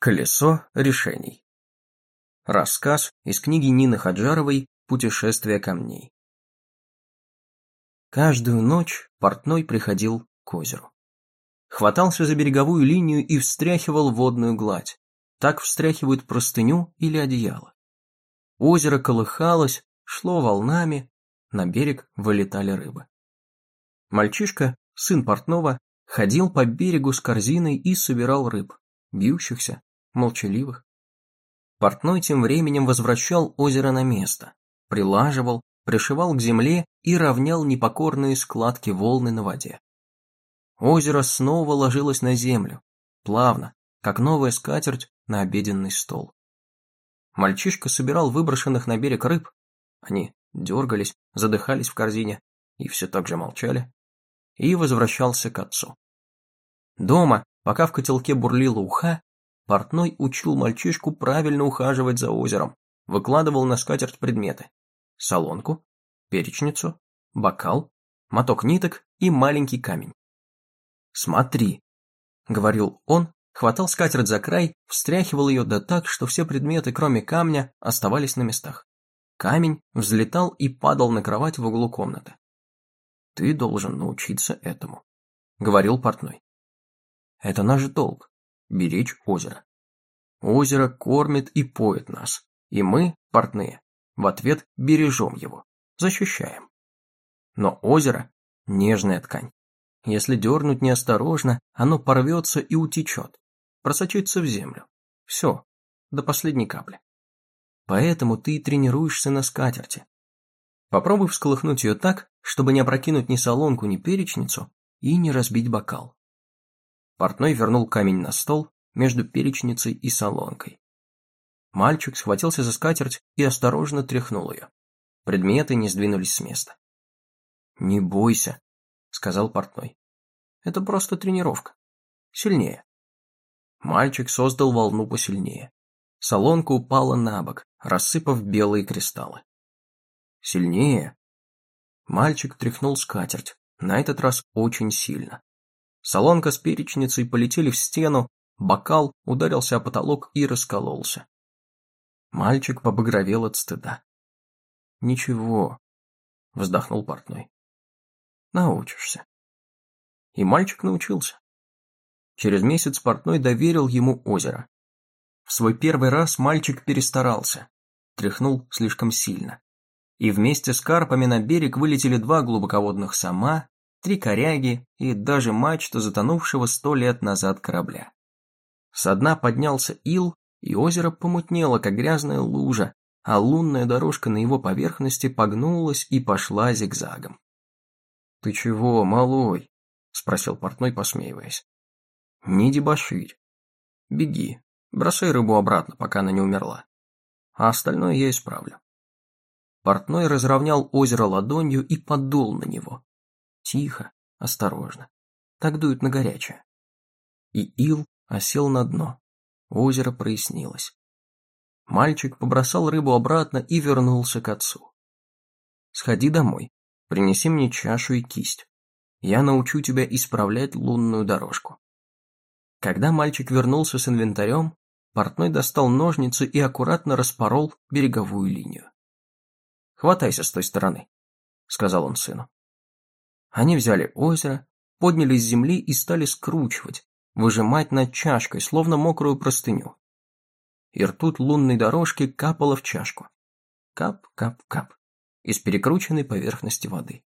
Колесо решений. Рассказ из книги Нины Хаджаровой «Путешествие камней». Каждую ночь портной приходил к озеру. Хватался за береговую линию и встряхивал водную гладь. Так встряхивают простыню или одеяло. Озеро колыхалось, шло волнами, на берег вылетали рыбы. Мальчишка, сын портного, ходил по берегу с корзиной и собирал рыб, бьющихся, молчаливых. Портной тем временем возвращал озеро на место, прилаживал, пришивал к земле и равнял непокорные складки волны на воде. Озеро снова ложилось на землю, плавно, как новая скатерть на обеденный стол. Мальчишка собирал выброшенных на берег рыб. Они дергались, задыхались в корзине и все так же молчали. И возвращался к отцу. Дома, пока в котелке бурлила уха, Портной учил мальчишку правильно ухаживать за озером, выкладывал на скатерть предметы. Солонку, перечницу, бокал, моток ниток и маленький камень. «Смотри», — говорил он, хватал скатерть за край, встряхивал ее да так, что все предметы, кроме камня, оставались на местах. Камень взлетал и падал на кровать в углу комнаты. «Ты должен научиться этому», — говорил портной. «Это наш долг беречь озеро. Озеро кормит и поет нас, и мы, портные, в ответ бережем его, защищаем. Но озеро – нежная ткань. Если дернуть неосторожно, оно порвется и утечет, просочится в землю. Все, до последней капли. Поэтому ты и тренируешься на скатерти. Попробуй всколыхнуть ее так, чтобы не опрокинуть ни солонку, ни перечницу и не разбить бокал. Портной вернул камень на стол между перечницей и солонкой. Мальчик схватился за скатерть и осторожно тряхнул ее. Предметы не сдвинулись с места. «Не бойся», — сказал портной. «Это просто тренировка. Сильнее». Мальчик создал волну посильнее. Солонка упала на бок, рассыпав белые кристаллы. «Сильнее?» Мальчик тряхнул скатерть, на этот раз очень сильно. Солонка с перечницей полетели в стену, бокал ударился о потолок и раскололся. Мальчик побагровел от стыда. «Ничего», — вздохнул портной. «Научишься». И мальчик научился. Через месяц портной доверил ему озеро. В свой первый раз мальчик перестарался, тряхнул слишком сильно. И вместе с карпами на берег вылетели два глубоководных сама три коряги и даже мачта затонувшего сто лет назад корабля. Со дна поднялся ил, и озеро помутнело, как грязная лужа, а лунная дорожка на его поверхности погнулась и пошла зигзагом. «Ты чего, малой?» — спросил портной, посмеиваясь. «Не дебоширь. Беги, бросай рыбу обратно, пока она не умерла. А остальное я исправлю». Портной разровнял озеро ладонью и подул на него. Тихо, осторожно. Так дует на горячее. И ил осел на дно. Озеро прояснилось. Мальчик побросал рыбу обратно и вернулся к отцу. «Сходи домой, принеси мне чашу и кисть. Я научу тебя исправлять лунную дорожку». Когда мальчик вернулся с инвентарем, портной достал ножницы и аккуратно распорол береговую линию. «Хватайся с той стороны», — сказал он сыну. Они взяли озеро, подняли с земли и стали скручивать, выжимать над чашкой, словно мокрую простыню. И ртуть лунной дорожки капала в чашку. Кап-кап-кап. Из перекрученной поверхности воды.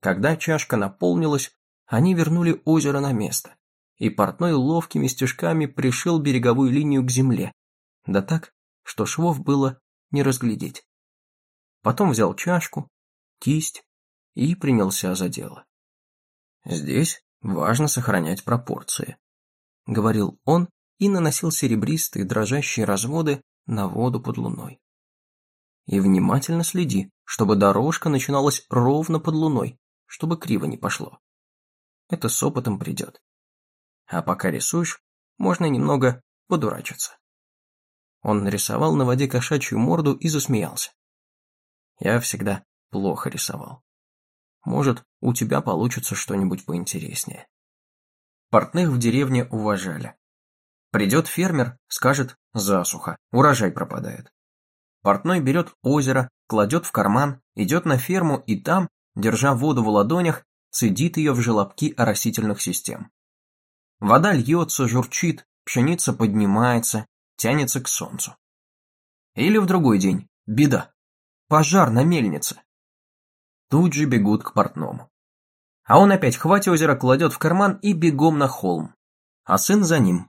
Когда чашка наполнилась, они вернули озеро на место, и портной ловкими стежками пришил береговую линию к земле, да так, что швов было не разглядеть. Потом взял чашку, кисть, и принялся за дело. «Здесь важно сохранять пропорции», — говорил он и наносил серебристые дрожащие разводы на воду под луной. «И внимательно следи, чтобы дорожка начиналась ровно под луной, чтобы криво не пошло. Это с опытом придет. А пока рисуешь, можно немного подурачиться». Он нарисовал на воде кошачью морду и засмеялся. Я всегда плохо рисовал. Может, у тебя получится что-нибудь поинтереснее. Портных в деревне уважали. Придет фермер, скажет «засуха», урожай пропадает. Портной берет озеро, кладет в карман, идет на ферму и там, держа воду в ладонях, цедит ее в желобки оросительных систем. Вода льется, журчит, пшеница поднимается, тянется к солнцу. Или в другой день – беда. Пожар на мельнице. Тут же бегут к портному. А он опять хватит озера кладет в карман и бегом на холм. А сын за ним.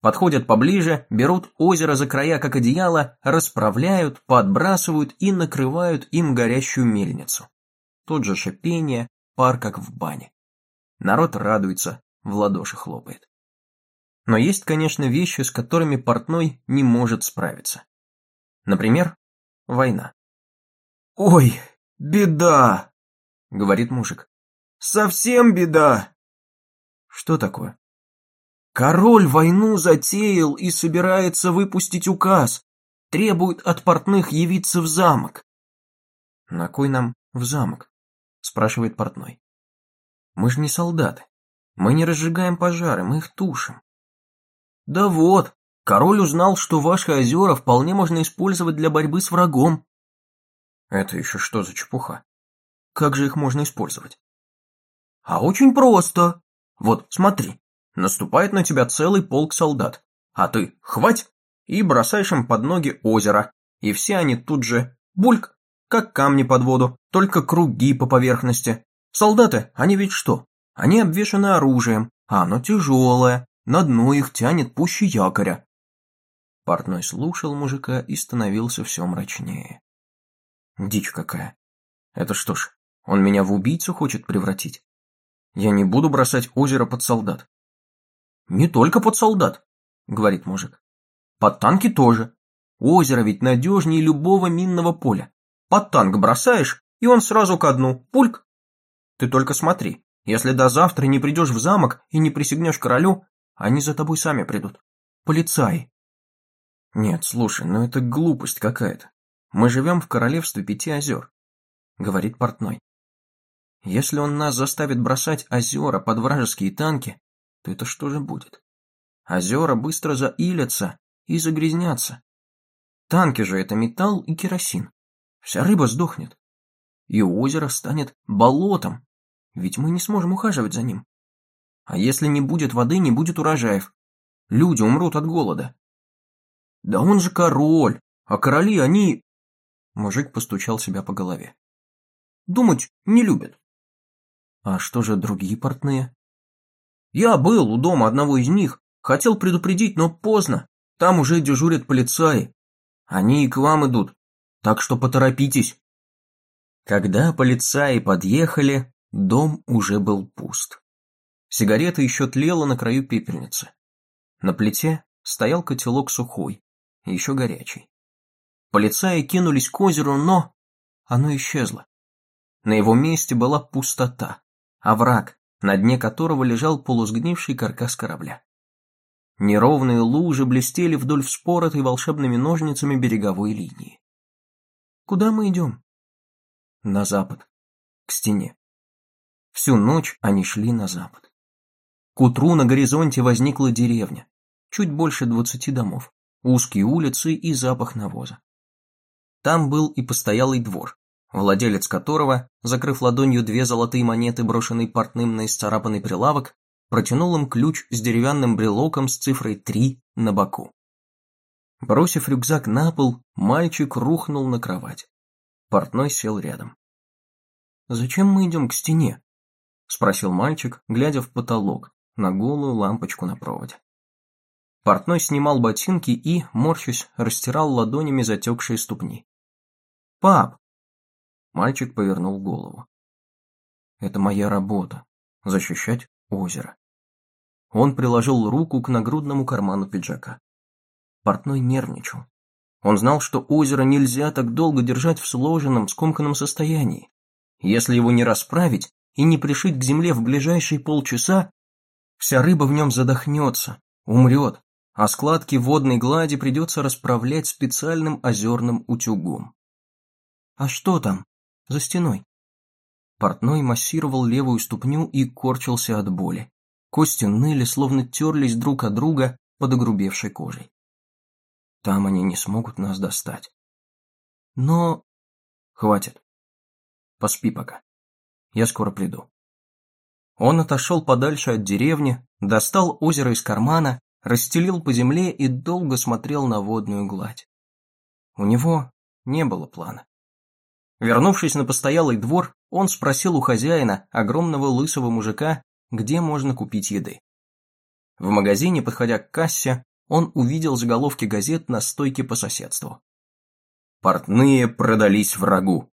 Подходят поближе, берут озеро за края как одеяло, расправляют, подбрасывают и накрывают им горящую мельницу. Тут же шипение, пар как в бане. Народ радуется, в ладоши хлопает. Но есть, конечно, вещи, с которыми портной не может справиться. Например, война. «Ой, беда!» — говорит мужик. «Совсем беда!» «Что такое?» «Король войну затеял и собирается выпустить указ. Требует от портных явиться в замок». «На кой нам в замок?» — спрашивает портной. «Мы же не солдаты. Мы не разжигаем пожары, мы их тушим». «Да вот, король узнал, что ваши озера вполне можно использовать для борьбы с врагом». «Это еще что за чепуха? Как же их можно использовать?» «А очень просто. Вот, смотри, наступает на тебя целый полк солдат, а ты хвать и бросаешь им под ноги озеро, и все они тут же бульк, как камни под воду, только круги по поверхности. Солдаты, они ведь что? Они обвешаны оружием, а оно тяжелое, на дно их тянет пуще якоря. Портной слушал мужика и становился все мрачнее. Дичь какая. Это что ж, он меня в убийцу хочет превратить? Я не буду бросать озеро под солдат. Не только под солдат, говорит мужик. Под танки тоже. Озеро ведь надежнее любого минного поля. Под танк бросаешь, и он сразу ко дну, пульк. Ты только смотри, если до завтра не придешь в замок и не присягнешь королю, они за тобой сами придут. Полицаи. Нет, слушай, ну это глупость какая-то. Мы живем в королевстве пяти озер, говорит портной. Если он нас заставит бросать озера под вражеские танки, то это что же будет? Озера быстро заилятся и загрязнятся. Танки же это металл и керосин. Вся рыба сдохнет. И озеро станет болотом, ведь мы не сможем ухаживать за ним. А если не будет воды, не будет урожаев. Люди умрут от голода. Да он же король, а короли они... Мужик постучал себя по голове. Думать не любят. А что же другие портные? Я был у дома одного из них, хотел предупредить, но поздно. Там уже дежурят полицаи. Они и к вам идут, так что поторопитесь. Когда полицаи подъехали, дом уже был пуст. Сигарета еще тлела на краю пепельницы. На плите стоял котелок сухой, еще горячий. Полицаи кинулись к озеру, но оно исчезло. На его месте была пустота, овраг, на дне которого лежал полусгнивший каркас корабля. Неровные лужи блестели вдоль вспоротой волшебными ножницами береговой линии. Куда мы идем? На запад, к стене. Всю ночь они шли на запад. К утру на горизонте возникла деревня, чуть больше двадцати домов, узкие улицы и запах навоза. Там был и постоялый двор, владелец которого, закрыв ладонью две золотые монеты, брошенные портным на исцарапанный прилавок, протянул им ключ с деревянным брелоком с цифрой 3 на боку. Бросив рюкзак на пол, мальчик рухнул на кровать. Портной сел рядом. «Зачем мы идем к стене?» – спросил мальчик, глядя в потолок, на голую лампочку на проводе. Портной снимал ботинки и, морщась, растирал ладонями затекшие ступни. «Пап!» Мальчик повернул голову. «Это моя работа – защищать озеро». Он приложил руку к нагрудному карману пиджака. Портной нервничал. Он знал, что озеро нельзя так долго держать в сложенном, скомканном состоянии. Если его не расправить и не пришить к земле в ближайшие полчаса, Вся рыба в нем задохнется, умрет, а складки водной глади придется расправлять специальным озерным утюгом. А что там, за стеной? Портной массировал левую ступню и корчился от боли. Кости ныли, словно терлись друг от друга, под огрубевшей кожей. Там они не смогут нас достать. Но... Хватит. Поспи пока. Я скоро приду. Он отошел подальше от деревни, достал озеро из кармана, расстелил по земле и долго смотрел на водную гладь. У него не было плана. Вернувшись на постоялый двор, он спросил у хозяина, огромного лысого мужика, где можно купить еды. В магазине, подходя к кассе, он увидел заголовки газет на стойке по соседству. Портные продались врагу.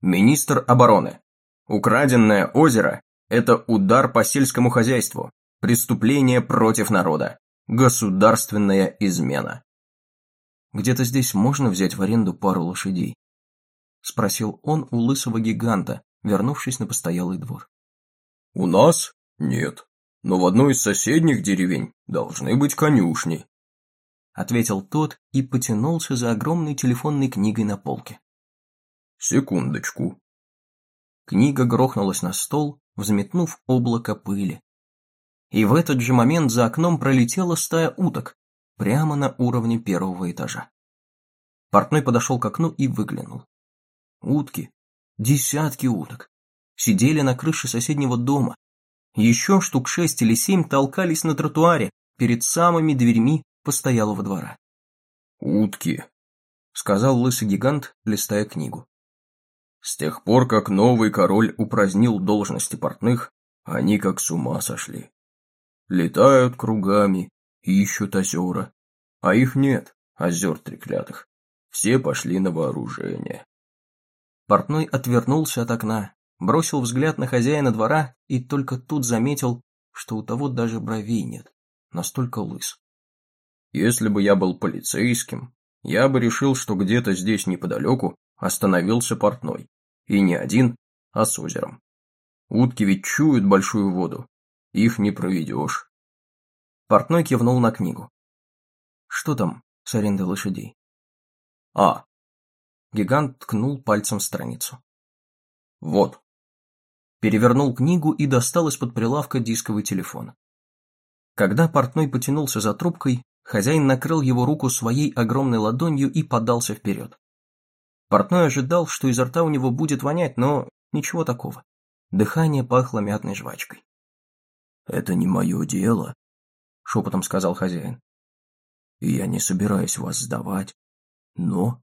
Министр обороны. Украденное озеро – это удар по сельскому хозяйству, преступление против народа, государственная измена. «Где-то здесь можно взять в аренду пару лошадей?» – спросил он у лысого гиганта, вернувшись на постоялый двор. «У нас? Нет. Но в одной из соседних деревень должны быть конюшни», – ответил тот и потянулся за огромной телефонной книгой на полке. «Секундочку». Книга грохнулась на стол, взметнув облако пыли. И в этот же момент за окном пролетела стая уток, прямо на уровне первого этажа. Портной подошел к окну и выглянул. Утки, десятки уток, сидели на крыше соседнего дома. Еще штук шесть или семь толкались на тротуаре перед самыми дверьми постоялого двора. «Утки», — сказал лысый гигант, листая книгу. «С тех пор, как новый король упразднил должности портных, они как с ума сошли. Летают кругами, ищут озера. А их нет, озер треклятых. Все пошли на вооружение. Портной отвернулся от окна, бросил взгляд на хозяина двора и только тут заметил, что у того даже бровей нет, настолько лыс. Если бы я был полицейским, я бы решил, что где-то здесь неподалеку остановился портной. И не один, а с озером. Утки ведь чуют большую воду. Их не проведешь. Портной кивнул на книгу. Что там с арендой лошадей? А. Гигант ткнул пальцем в страницу. Вот. Перевернул книгу и достал из-под прилавка дисковый телефон. Когда портной потянулся за трубкой, хозяин накрыл его руку своей огромной ладонью и подался вперед. Портной ожидал, что изо рта у него будет вонять, но ничего такого. Дыхание пахло мятной жвачкой. «Это не мое дело», — шепотом сказал хозяин. «И я не собираюсь вас сдавать, но...»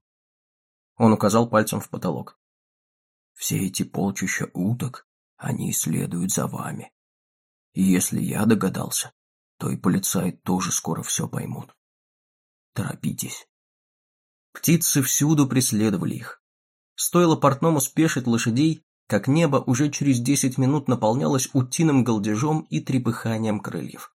Он указал пальцем в потолок. «Все эти полчища уток, они следуют за вами. И если я догадался, то и полицаи тоже скоро все поймут. Торопитесь». Птицы всюду преследовали их. Стоило портному спешить лошадей, как небо уже через десять минут наполнялось утиным голдежом и трепыханием крыльев.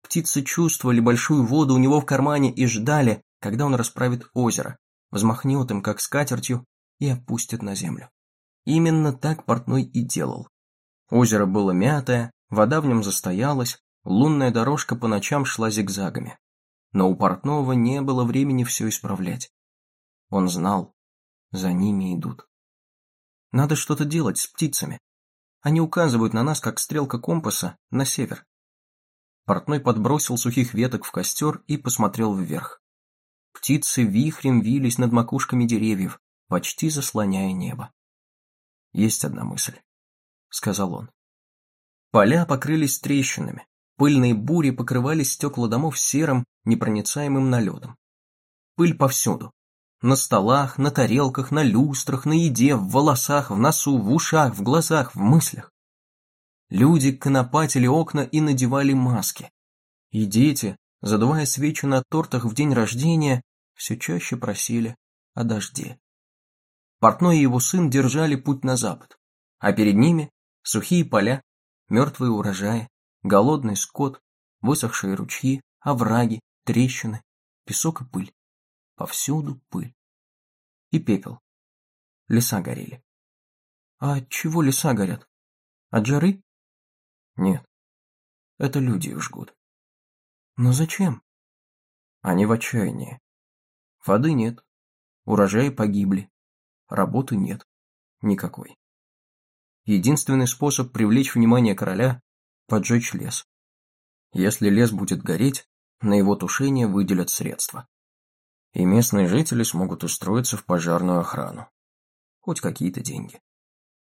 Птицы чувствовали большую воду у него в кармане и ждали, когда он расправит озеро, взмахнет им как скатертью и опустит на землю. Именно так портной и делал. Озеро было мятое, вода в нем застоялась, лунная дорожка по ночам шла зигзагами. Но у портного не было времени все исправлять. Он знал, за ними идут. Надо что-то делать с птицами. Они указывают на нас, как стрелка компаса, на север. Портной подбросил сухих веток в костер и посмотрел вверх. Птицы вихрем вились над макушками деревьев, почти заслоняя небо. «Есть одна мысль», — сказал он. Поля покрылись трещинами, пыльные бури покрывали стекла домов серым, непроницаемым налетом. Пыль повсюду. На столах, на тарелках, на люстрах, на еде, в волосах, в носу, в ушах, в глазах, в мыслях. Люди конопатили окна и надевали маски. И дети, задувая свечи на тортах в день рождения, все чаще просили о дожде. Портной и его сын держали путь на запад, а перед ними сухие поля, мертвые урожаи, голодный скот, высохшие ручьи, овраги, трещины, песок и пыль. Повсюду пыль. И пепел. Леса горели. А от чего леса горят? От жары? Нет. Это люди их жгут. Но зачем? Они в отчаянии. Воды нет. Урожаи погибли. Работы нет. Никакой. Единственный способ привлечь внимание короля – поджечь лес. Если лес будет гореть, на его тушение выделят средства. И местные жители смогут устроиться в пожарную охрану. Хоть какие-то деньги.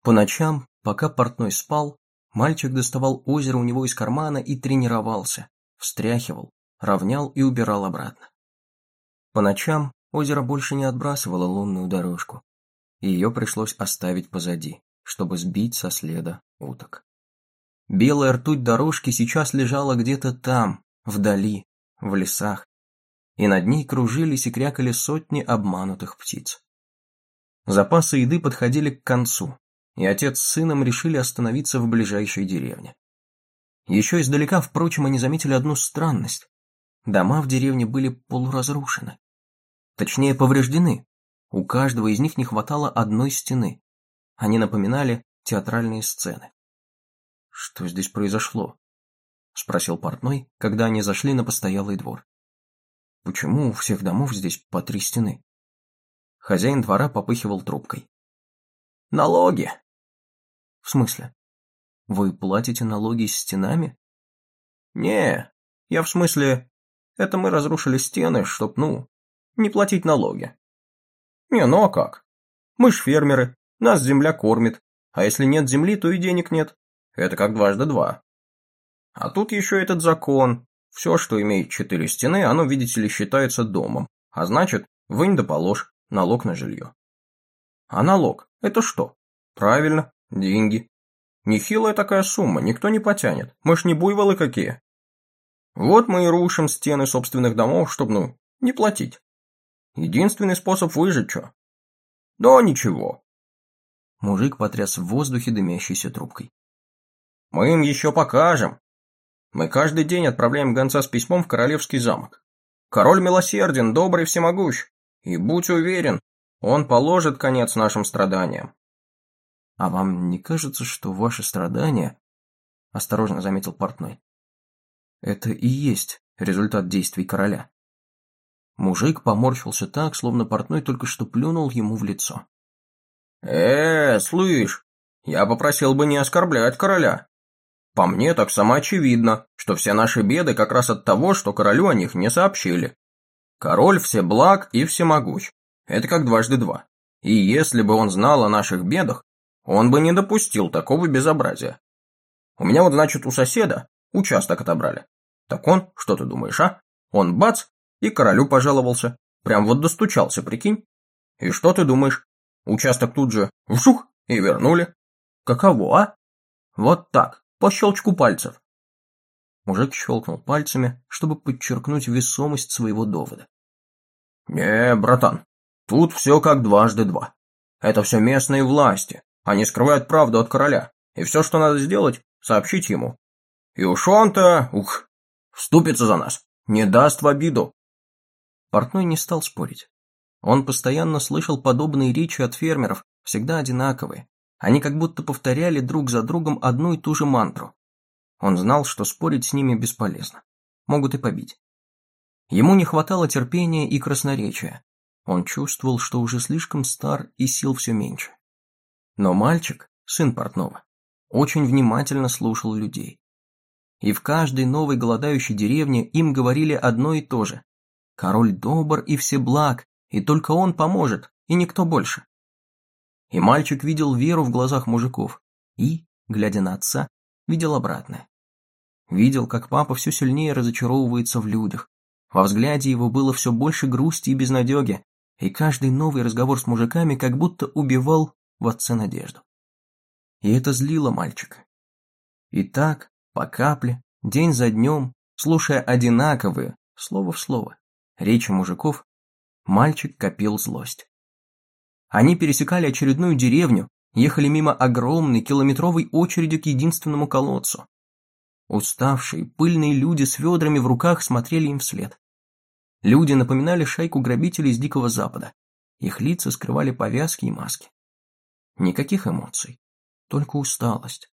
По ночам, пока портной спал, мальчик доставал озеро у него из кармана и тренировался, встряхивал, равнял и убирал обратно. По ночам озеро больше не отбрасывало лунную дорожку, и ее пришлось оставить позади, чтобы сбить со следа уток. Белая ртуть дорожки сейчас лежала где-то там, вдали, в лесах, и над ней кружились и крякали сотни обманутых птиц. Запасы еды подходили к концу, и отец с сыном решили остановиться в ближайшей деревне. Еще издалека, впрочем, они заметили одну странность. Дома в деревне были полуразрушены. Точнее, повреждены. У каждого из них не хватало одной стены. Они напоминали театральные сцены. «Что здесь произошло?» – спросил портной, когда они зашли на постоялый двор. «Почему у всех домов здесь по три стены?» Хозяин двора попыхивал трубкой. «Налоги!» «В смысле? Вы платите налоги стенами?» «Не, я в смысле, это мы разрушили стены, чтоб, ну, не платить налоги». «Не, ну а как? Мы ж фермеры, нас земля кормит, а если нет земли, то и денег нет. Это как дважды два. А тут еще этот закон. Все, что имеет четыре стены, оно, видите ли, считается домом. А значит, вынь да положь налог на жилье. А налог – это что? Правильно, деньги. Нехилая такая сумма, никто не потянет. Мы ж не буйволы какие. Вот мы и рушим стены собственных домов, чтобы, ну, не платить. Единственный способ выжить, что? Да ничего. Мужик потряс в воздухе дымящейся трубкой. Мы им еще покажем. Мы каждый день отправляем гонца с письмом в королевский замок. Король милосерден, добрый, всемогущ. И будь уверен, он положит конец нашим страданиям. А вам не кажется, что ваши страдания, осторожно заметил портной, это и есть результат действий короля? Мужик поморщился так, словно портной только что плюнул ему в лицо. «Э, слышь, я попросил бы не оскорблять короля. По мне так самоочевидно, что все наши беды как раз от того, что королю о них не сообщили. Король все благ и всемогущ. Это как дважды два. И если бы он знал о наших бедах, он бы не допустил такого безобразия. У меня вот, значит, у соседа участок отобрали. Так он, что ты думаешь, а? Он бац, и королю пожаловался. Прям вот достучался, прикинь. И что ты думаешь? Участок тут же вжух и вернули. Каково, а? Вот так по щелчку пальцев. Мужик щелкнул пальцами, чтобы подчеркнуть весомость своего довода. «Не, братан, тут все как дважды два. Это все местные власти. Они скрывают правду от короля, и все, что надо сделать, сообщить ему. И уж он-то, ух, вступится за нас, не даст в обиду». Портной не стал спорить. Он постоянно слышал подобные речи от фермеров, всегда одинаковые, они как будто повторяли друг за другом одну и ту же мантру. Он знал, что спорить с ними бесполезно. Могут и побить. Ему не хватало терпения и красноречия. Он чувствовал, что уже слишком стар и сил все меньше. Но мальчик, сын портного, очень внимательно слушал людей. И в каждой новой голодающей деревне им говорили одно и то же. Король добр и всеблаг, и только он поможет, и никто больше. И мальчик видел веру в глазах мужиков и, глядя на отца, видел обратное. Видел, как папа все сильнее разочаровывается в людях. Во взгляде его было все больше грусти и безнадеги, и каждый новый разговор с мужиками как будто убивал в отце надежду. И это злило мальчика. И так, по капле, день за днем, слушая одинаковые, слово в слово, речи мужиков, мальчик копил злость. Они пересекали очередную деревню, ехали мимо огромной километровой очереди к единственному колодцу. Уставшие, пыльные люди с ведрами в руках смотрели им вслед. Люди напоминали шайку грабителей из Дикого Запада. Их лица скрывали повязки и маски. Никаких эмоций, только усталость.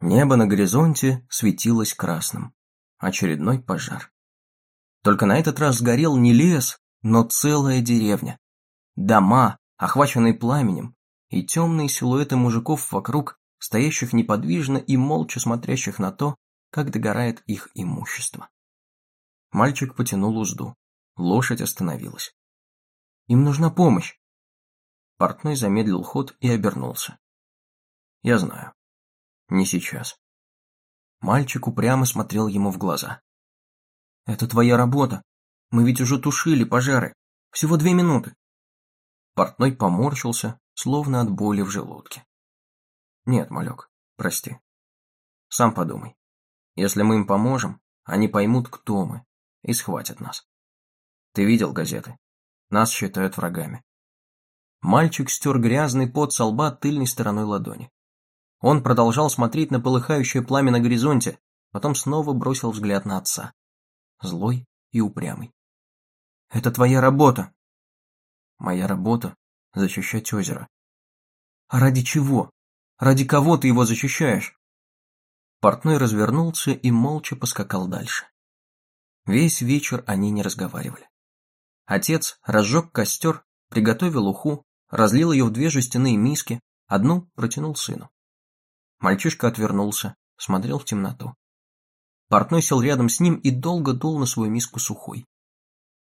Небо на горизонте светилось красным. Очередной пожар. Только на этот раз сгорел не лес, но целая деревня. Дома, охваченный пламенем, и темные силуэты мужиков вокруг, стоящих неподвижно и молча смотрящих на то, как догорает их имущество. Мальчик потянул узду. Лошадь остановилась. «Им нужна помощь!» Портной замедлил ход и обернулся. «Я знаю. Не сейчас». Мальчик упрямо смотрел ему в глаза. «Это твоя работа. Мы ведь уже тушили пожары. Всего две минуты». Портной поморщился, словно от боли в желудке. «Нет, малек, прости. Сам подумай. Если мы им поможем, они поймут, кто мы, и схватят нас. Ты видел газеты? Нас считают врагами. Мальчик стер грязный пот со лба тыльной стороной ладони. Он продолжал смотреть на полыхающее пламя на горизонте, потом снова бросил взгляд на отца. Злой и упрямый. «Это твоя работа!» «Моя работа — защищать озеро». «А ради чего? Ради кого ты его защищаешь?» Портной развернулся и молча поскакал дальше. Весь вечер они не разговаривали. Отец разжег костер, приготовил уху, разлил ее в две жестяные миски, одну протянул сыну. Мальчишка отвернулся, смотрел в темноту. Портной сел рядом с ним и долго дул на свою миску сухой.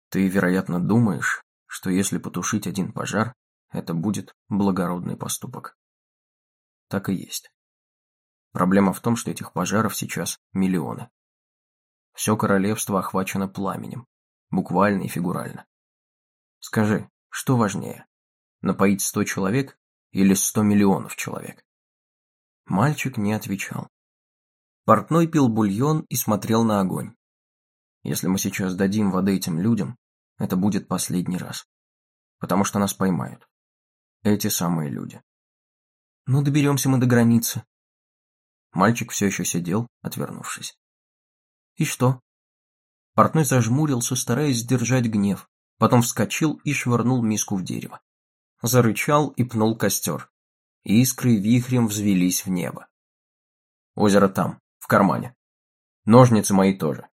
Ты, вероятно, думаешь, что если потушить один пожар, это будет благородный поступок. Так и есть. Проблема в том, что этих пожаров сейчас миллионы. Все королевство охвачено пламенем, буквально и фигурально. Скажи, что важнее, напоить сто человек или сто миллионов человек? Мальчик не отвечал. Портной пил бульон и смотрел на огонь. Если мы сейчас дадим воды этим людям, это будет последний раз. Потому что нас поймают. Эти самые люди. Ну, доберемся мы до границы. Мальчик все еще сидел, отвернувшись. И что? Портной зажмурился, стараясь сдержать гнев, потом вскочил и швырнул миску в дерево. Зарычал и пнул костер. Искры вихрем взвелись в небо. Озеро там, в кармане. Ножницы мои тоже.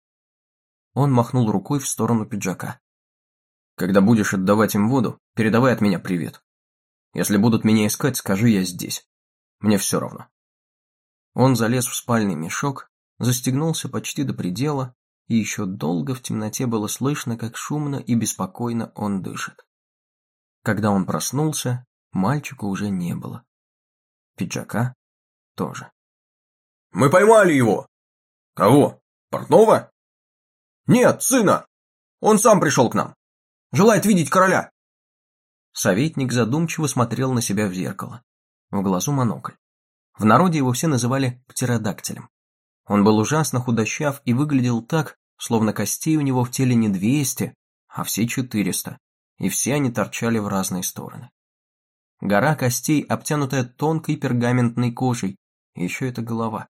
Он махнул рукой в сторону пиджака. Когда будешь отдавать им воду, передавай от меня привет. Если будут меня искать, скажи я здесь. Мне все равно. Он залез в спальный мешок, застегнулся почти до предела, и еще долго в темноте было слышно, как шумно и беспокойно он дышит. Когда он проснулся, мальчика уже не было. Пиджака тоже. «Мы поймали его!» «Кого? Портнова?» «Нет, сына! Он сам пришел к нам. Желает видеть короля!» Советник задумчиво смотрел на себя в зеркало. В глазу монокль. В народе его все называли птеродактилем. Он был ужасно худощав и выглядел так, словно костей у него в теле не 200, а все 400, и все они торчали в разные стороны. Гора костей, обтянутая тонкой пергаментной кожей, и еще эта голова.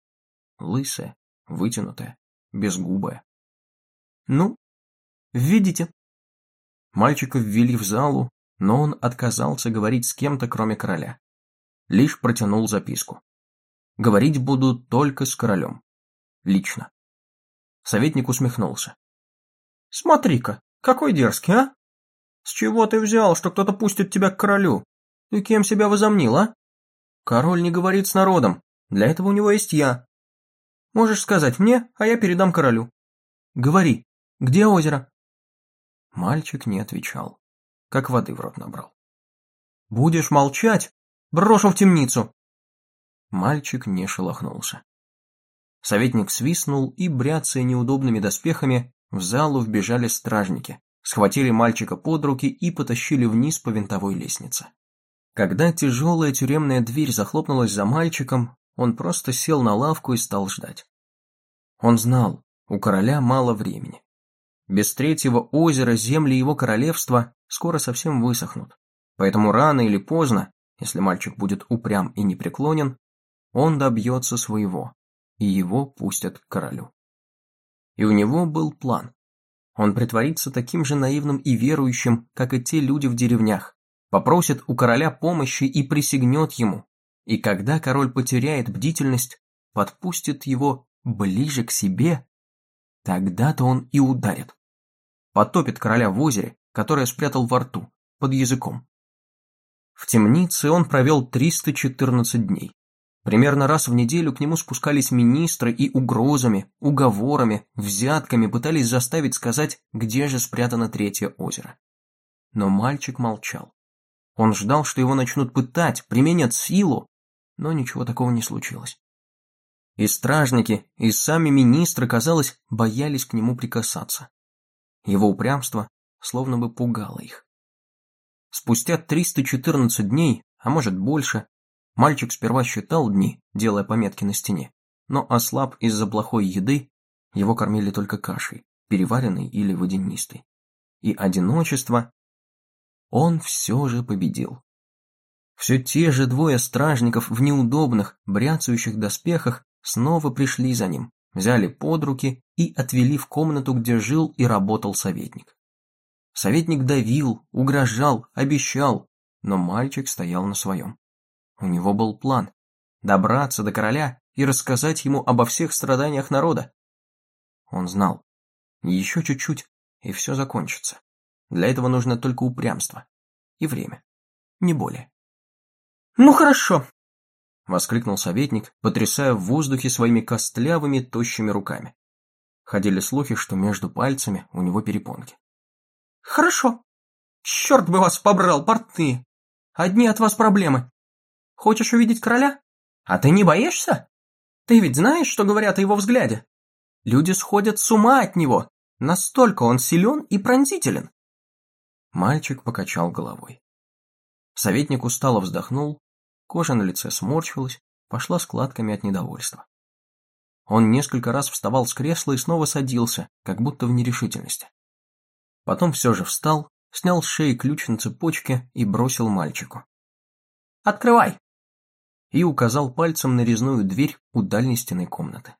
Лысая, вытянутая, безгубая. «Ну, видите?» Мальчика ввели в залу, но он отказался говорить с кем-то, кроме короля. Лишь протянул записку. Говорить буду только с королем. Лично. Советник усмехнулся. Смотри-ка, какой дерзкий, а? С чего ты взял, что кто-то пустит тебя к королю? Ты кем себя возомнил, а? Король не говорит с народом, для этого у него есть я. Можешь сказать мне, а я передам королю. Говори, где озеро? Мальчик не отвечал, как воды в рот набрал. Будешь молчать, брошу в темницу. Мальчик не шелохнулся. Советник свистнул, и, бряцая неудобными доспехами, в залу вбежали стражники, схватили мальчика под руки и потащили вниз по винтовой лестнице. Когда тяжелая тюремная дверь захлопнулась за мальчиком, он просто сел на лавку и стал ждать. Он знал, у короля мало времени. Без третьего озера земли его королевства скоро совсем высохнут, поэтому рано или поздно, если мальчик будет упрям и непреклонен, он добьется своего, и его пустят к королю. И у него был план. Он притворится таким же наивным и верующим, как и те люди в деревнях, попросит у короля помощи и присягнет ему, и когда король потеряет бдительность, подпустит его ближе к себе, тогда-то он и ударит. Потопит короля в озере, которое спрятал во рту, под языком. В темнице он провел 314 дней Примерно раз в неделю к нему спускались министры и угрозами, уговорами, взятками пытались заставить сказать, где же спрятано третье озеро. Но мальчик молчал. Он ждал, что его начнут пытать, применят силу, но ничего такого не случилось. И стражники, и сами министры, казалось, боялись к нему прикасаться. Его упрямство словно бы пугало их. Спустя 314 дней, а может больше, Мальчик сперва считал дни, делая пометки на стене, но ослаб из-за плохой еды, его кормили только кашей, переваренной или водянистой. И одиночество он все же победил. Все те же двое стражников в неудобных, бряцающих доспехах снова пришли за ним, взяли под руки и отвели в комнату, где жил и работал советник. Советник давил, угрожал, обещал, но мальчик стоял на своем. У него был план – добраться до короля и рассказать ему обо всех страданиях народа. Он знал, еще чуть-чуть, и все закончится. Для этого нужно только упрямство и время, не более. «Ну хорошо», – воскликнул советник, потрясая в воздухе своими костлявыми тощими руками. Ходили слухи, что между пальцами у него перепонки. «Хорошо. Черт бы вас побрал, портные! Одни от вас проблемы. Хочешь увидеть короля? А ты не боишься? Ты ведь знаешь, что говорят о его взгляде? Люди сходят с ума от него. Настолько он силен и пронзителен. Мальчик покачал головой. Советник устало вздохнул, кожа на лице сморщилась, пошла складками от недовольства. Он несколько раз вставал с кресла и снова садился, как будто в нерешительности. Потом все же встал, снял с шеи ключ на цепочке и бросил мальчику. «Открывай!» И указал пальцем на резную дверь у дальней стены комнаты.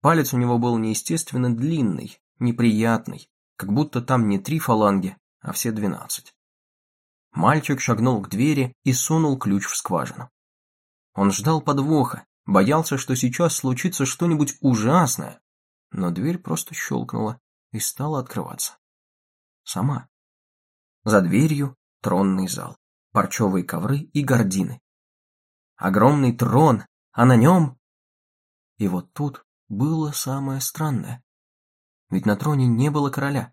Палец у него был неестественно длинный, неприятный, как будто там не три фаланги, а все двенадцать. Мальчик шагнул к двери и сунул ключ в скважину. Он ждал подвоха, боялся, что сейчас случится что-нибудь ужасное, но дверь просто щелкнула и стала открываться. Сама. За дверью тронный зал, парчевые ковры и гардины, огромный трон, а на нем... И вот тут было самое странное. Ведь на троне не было короля.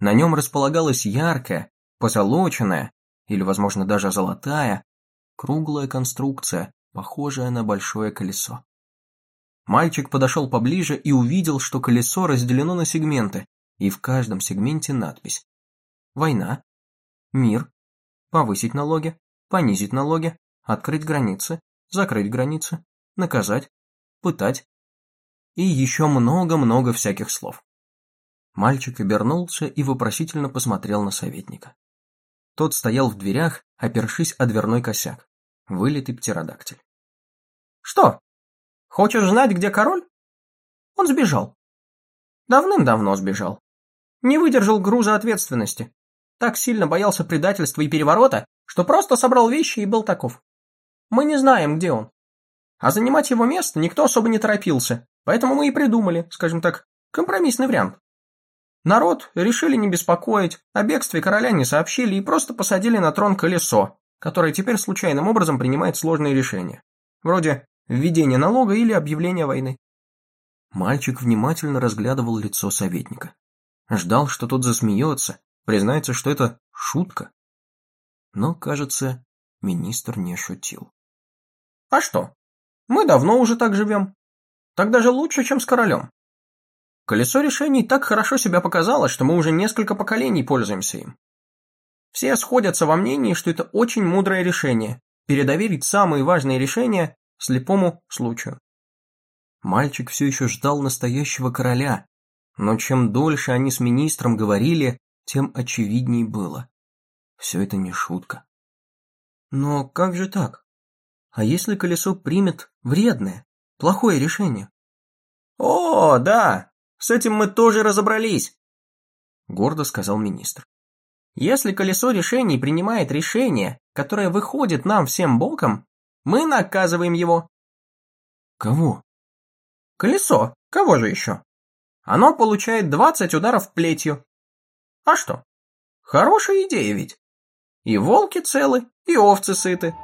На нем располагалась яркая, позолоченная, или, возможно, даже золотая, круглая конструкция, похожая на большое колесо. Мальчик подошел поближе и увидел, что колесо разделено на сегменты, и в каждом сегменте надпись «Война», «Мир», «Повысить налоги», «Понизить налоги», открыть границы, закрыть границы, наказать, пытать и еще много-много всяких слов. Мальчик обернулся и вопросительно посмотрел на советника. Тот стоял в дверях, опершись о дверной косяк, вылитый птеродактиль. «Что? Хочешь знать, где король?» Он сбежал. Давным-давно сбежал. Не выдержал груза ответственности. Так сильно боялся предательства и переворота, что просто собрал вещи и был таков. Мы не знаем, где он. А занимать его место никто особо не торопился, поэтому мы и придумали, скажем так, компромиссный вариант. Народ решили не беспокоить, о бегстве короля не сообщили и просто посадили на трон колесо, которое теперь случайным образом принимает сложные решения. Вроде введения налога или объявления войны. Мальчик внимательно разглядывал лицо советника. Ждал, что тот засмеется, признается, что это шутка. Но, кажется, министр не шутил. А что? Мы давно уже так живем. Так даже лучше, чем с королем. Колесо решений так хорошо себя показало, что мы уже несколько поколений пользуемся им. Все сходятся во мнении, что это очень мудрое решение – передоверить самые важные решения слепому случаю. Мальчик все еще ждал настоящего короля, но чем дольше они с министром говорили, тем очевидней было. Все это не шутка. Но как же так? А если колесо примет вредное, плохое решение? О, да, с этим мы тоже разобрались, гордо сказал министр. Если колесо решений принимает решение, которое выходит нам всем боком, мы наказываем его. Кого? Колесо. Кого же еще? Оно получает 20 ударов плетью. А что? Хорошая идея ведь. И волки целы, и овцы сыты.